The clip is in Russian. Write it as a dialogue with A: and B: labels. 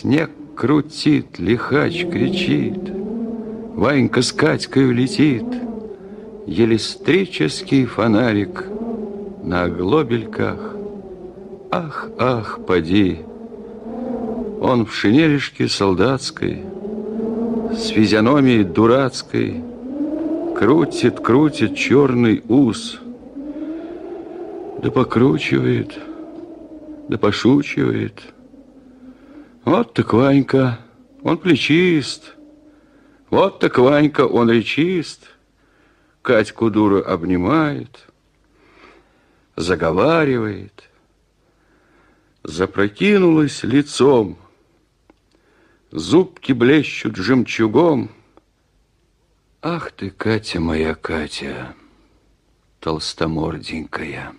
A: Снег крутит, лихач кричит, Ванька с Катькой летит, Елистрический фонарик на глобельках. Ах, ах, поди, он в шинелишке солдатской, С физиономией дурацкой, Крутит, крутит черный ус, Да покручивает, да пошучивает. Вот так Ванька, он плечист, Вот так Ванька, он речист, Катьку дуру обнимает, Заговаривает, Запрокинулась лицом, Зубки блещут жемчугом. Ах ты, Катя моя, Катя, толстоморденькая!